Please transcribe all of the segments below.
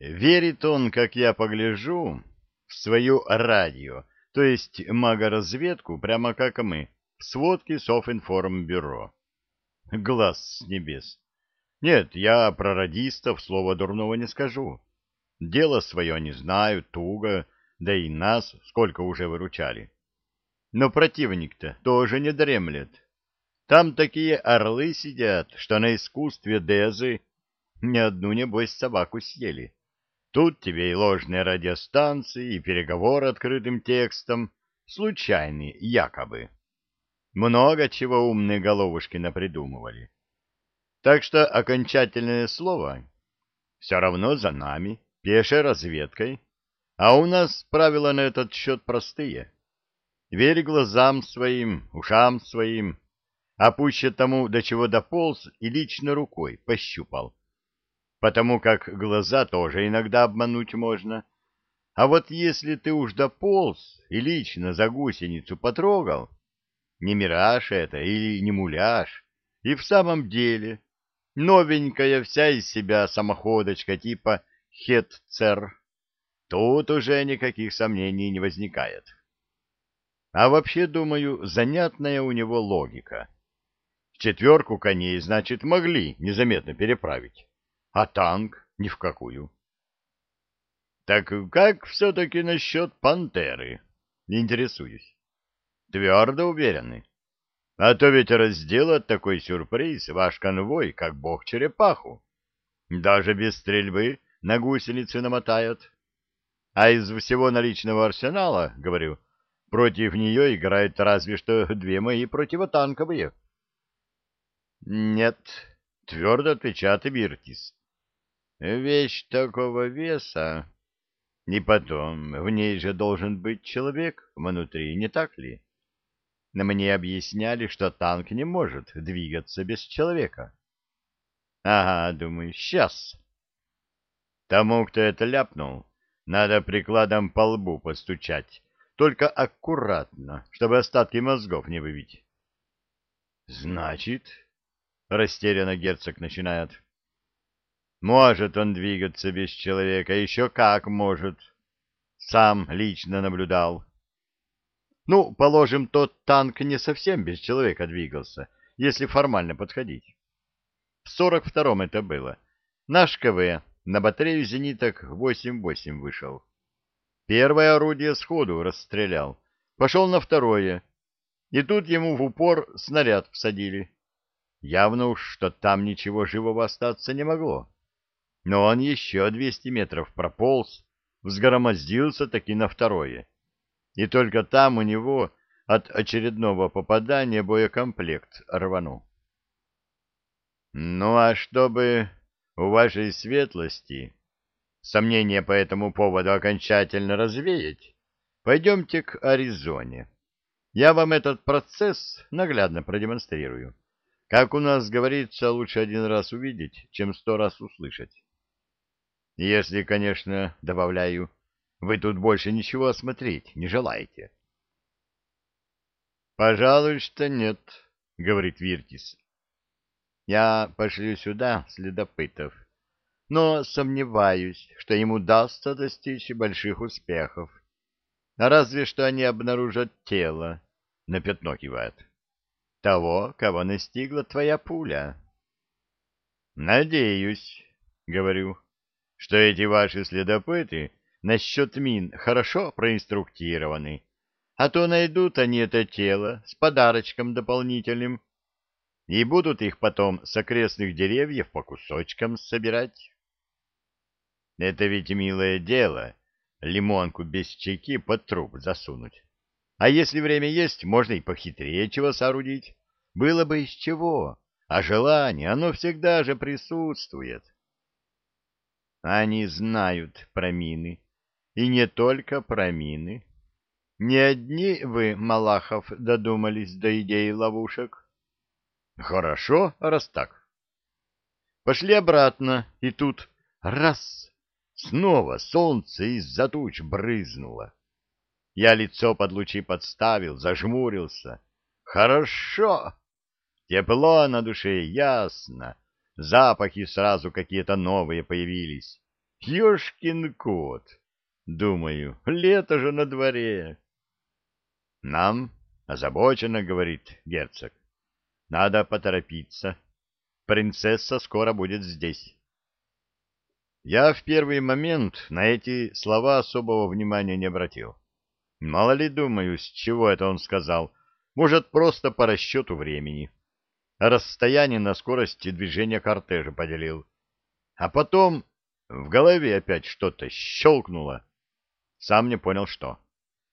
Верит он, как я погляжу, в свою радио, то есть магоразведку, прямо как мы, в сводке Софинформбюро. Глаз с небес. Нет, я про радистов слова дурного не скажу. Дело свое они знают, туго, да и нас сколько уже выручали. Но противник-то тоже не дремлет. Там такие орлы сидят, что на искусстве Дезы ни одну, небось, собаку съели. Тут тебе и ложные радиостанции, и переговоры открытым текстом, случайные, якобы. Много чего умные головушки напридумывали. Так что окончательное слово все равно за нами, пешей разведкой, а у нас правила на этот счет простые. Верь глазам своим, ушам своим, а пуще тому, до чего дополз и лично рукой пощупал. Потому как глаза тоже иногда обмануть можно. А вот если ты уж дополз и лично за гусеницу потрогал, не мираж это или не муляж, и в самом деле новенькая вся из себя самоходочка типа Хетцер, тут уже никаких сомнений не возникает. А вообще, думаю, занятная у него логика. Четверку коней, значит, могли незаметно переправить, а танк ни в какую. Так как все-таки насчет пантеры? Интересуюсь. Твердо уверены. А то ведь разделать такой сюрприз ваш конвой, как бог черепаху. Даже без стрельбы на гусеницы намотают. А из всего наличного арсенала, говорю, против нее играют разве что две мои противотанковые. Нет, твердо отвечает Виртис. Вещь такого веса... И потом, в ней же должен быть человек внутри, не так ли? Мне объясняли, что танк не может двигаться без человека. Ага, думаю, сейчас. Тому, кто это ляпнул, надо прикладом по лбу постучать, только аккуратно, чтобы остатки мозгов не выбить. Значит, растерянно герцог начинает. Может он двигаться без человека, еще как может. Сам лично наблюдал. Ну, положим, тот танк не совсем без человека двигался, если формально подходить. В 42-м это было. Наш КВ на батарею зениток 8-8 вышел. Первое орудие сходу расстрелял. Пошел на второе. И тут ему в упор снаряд всадили. Явно уж, что там ничего живого остаться не могло. Но он еще 200 метров прополз, взгромоздился таки на второе. И только там у него от очередного попадания боекомплект рванул. Ну а чтобы у вашей светлости сомнения по этому поводу окончательно развеять, пойдемте к Аризоне. Я вам этот процесс наглядно продемонстрирую. Как у нас говорится, лучше один раз увидеть, чем сто раз услышать. Если, конечно, добавляю, вы тут больше ничего осмотреть не желаете. Пожалуй, что нет, говорит Виртис. Я пошлю сюда следопытов, но сомневаюсь, что им удастся достичь больших успехов. Разве что они обнаружат тело, на пятно кивает, того, кого настигла твоя пуля. Надеюсь, говорю, что эти ваши следопыты насчет мин хорошо проинструктированы, а то найдут они это тело с подарочком дополнительным, и будут их потом с окрестных деревьев по кусочкам собирать. Это ведь милое дело — лимонку без чеки под труп засунуть. А если время есть, можно и похитрее чего соорудить. Было бы из чего, а желание, оно всегда же присутствует. Они знают про мины, и не только про мины. Не одни вы, Малахов, додумались до идеи ловушек? Хорошо, раз так. Пошли обратно, и тут раз, снова солнце из-за туч брызнуло. Я лицо под лучи подставил, зажмурился. Хорошо! Тепло на душе, ясно. Запахи сразу какие-то новые появились. Ёшкин кот! Думаю, лето же на дворе. Нам озабоченно, говорит герцог. Надо поторопиться. Принцесса скоро будет здесь. Я в первый момент на эти слова особого внимания не обратил. Мало ли, думаю, с чего это он сказал. Может, просто по расчету времени. Расстояние на скорости движения кортежа поделил. А потом в голове опять что-то щелкнуло. Сам не понял, что.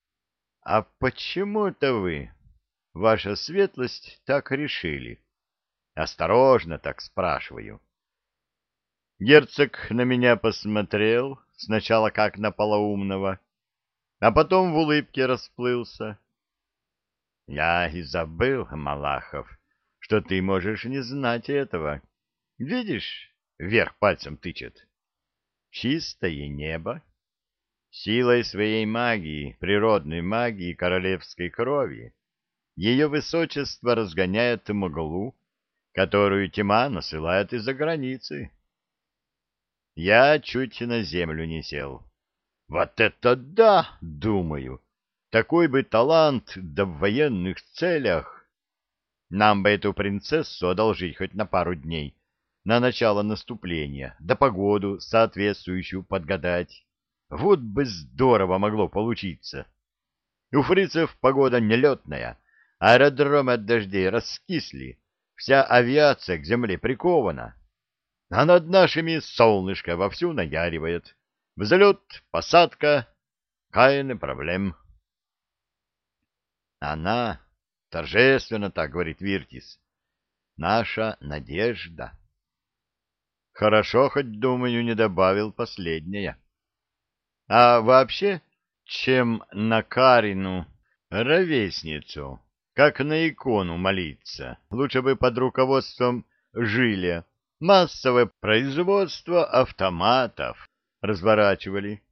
— А почему это вы, ваша светлость, так решили? Осторожно так спрашиваю. Герцог на меня посмотрел, сначала как на полоумного, а потом в улыбке расплылся. — Я и забыл, Малахов, что ты можешь не знать этого. Видишь, вверх пальцем тычет. Чистое небо. Силой своей магии, природной магии королевской крови, ее высочество разгоняет мглу, которую тьма насылает из-за границы. Я чуть на землю не сел. Вот это да, думаю! Такой бы талант да в военных целях! Нам бы эту принцессу одолжить хоть на пару дней, на начало наступления, да погоду соответствующую подгадать. Вот бы здорово могло получиться. У фрицев погода нелетная, аэродромы от дождей раскисли, вся авиация к земле прикована, а над нашими солнышко вовсю наяривает. Взлет, посадка, каины проблем. Она, торжественно так говорит Виртис, наша надежда. Хорошо, хоть, думаю, не добавил последнее. А вообще, чем на Карину, ровесницу, как на икону молиться, лучше бы под руководством Жиля массовое производство автоматов разворачивали.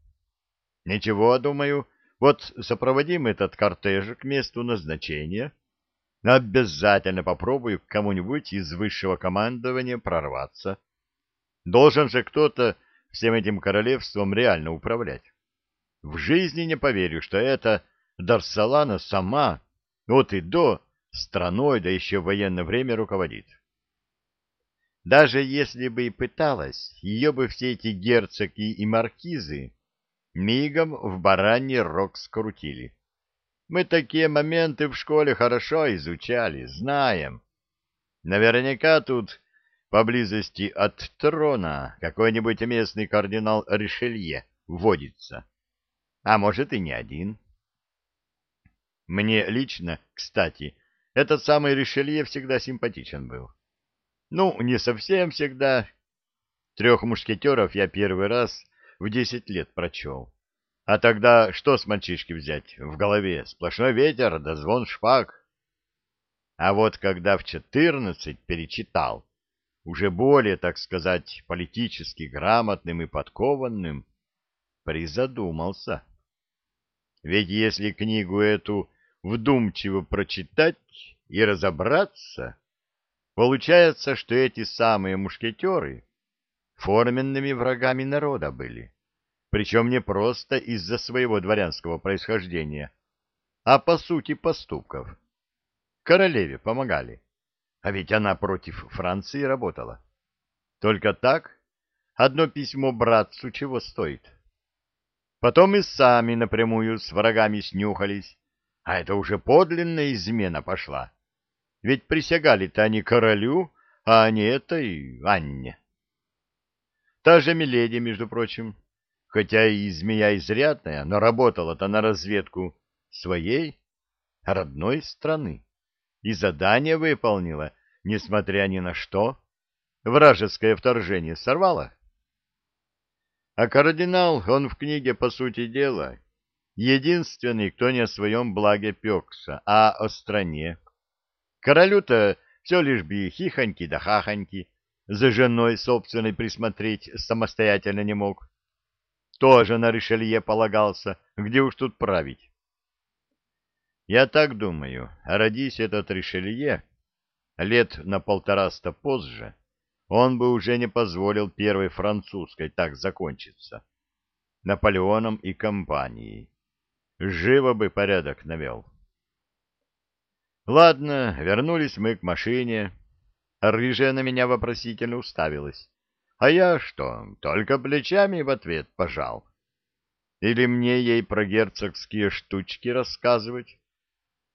Ничего, думаю, вот сопроводим этот кортеж к месту назначения. Обязательно попробую к кому-нибудь из высшего командования прорваться. Должен же кто-то всем этим королевством реально управлять. В жизни не поверю, что это Дарсалана сама от и до страной, да еще в военное время руководит. Даже если бы и пыталась, ее бы все эти герцоги и маркизы мигом в бараний рог скрутили. Мы такие моменты в школе хорошо изучали, знаем. Наверняка тут поблизости от трона какой-нибудь местный кардинал Ришелье водится. А может и не один. Мне лично, кстати, этот самый Ришелье всегда симпатичен был. Ну, не совсем всегда. Трех мушкетеров я первый раз в десять лет прочел. А тогда что с мальчишки взять? В голове сплошной ветер да звон шпаг. А вот когда в четырнадцать перечитал, уже более, так сказать, политически грамотным и подкованным, призадумался. Ведь если книгу эту вдумчиво прочитать и разобраться, получается, что эти самые мушкетеры форменными врагами народа были, причем не просто из-за своего дворянского происхождения, а по сути поступков. Королеве помогали. А ведь она против Франции работала. Только так одно письмо братцу чего стоит. Потом и сами напрямую с врагами снюхались, а это уже подлинная измена пошла. Ведь присягали-то они королю, а не этой Анне. Та же Миледи, между прочим, хотя и змея изрядная, но работала-то на разведку своей родной страны и задание выполнила, несмотря ни на что. Вражеское вторжение сорвало. А кардинал, он в книге, по сути дела, единственный, кто не о своем благе пекся, а о стране. Королю-то все лишь бы хихоньки да хахоньки, за женой собственной присмотреть самостоятельно не мог. Тоже на Ришелье полагался, где уж тут править. Я так думаю, родись этот Ришелье лет на полтораста позже, он бы уже не позволил первой французской так закончиться. Наполеоном и компанией. Живо бы порядок навел. Ладно, вернулись мы к машине. Рыжая на меня вопросительно уставилась. А я что, только плечами в ответ пожал. Или мне ей про герцогские штучки рассказывать?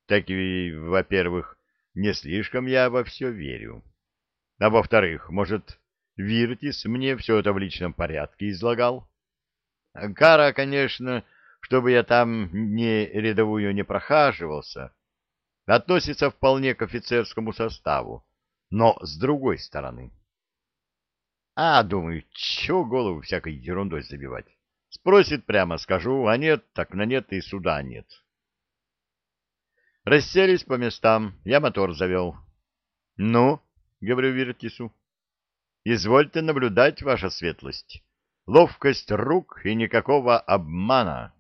Так и, во-первых, не слишком я во все верю. А во-вторых, может, Виртис мне все это в личном порядке излагал? Кара, конечно, чтобы я там не рядовую не прохаживался, относится вполне к офицерскому составу, но с другой стороны. А, думаю, чего голову всякой ерундой забивать? Спросит прямо, скажу, а нет, так на нет и суда нет. Расселись по местам, я мотор завел. — Ну, — говорю Виртису, — извольте наблюдать, ваша светлость. Ловкость рук и никакого обмана.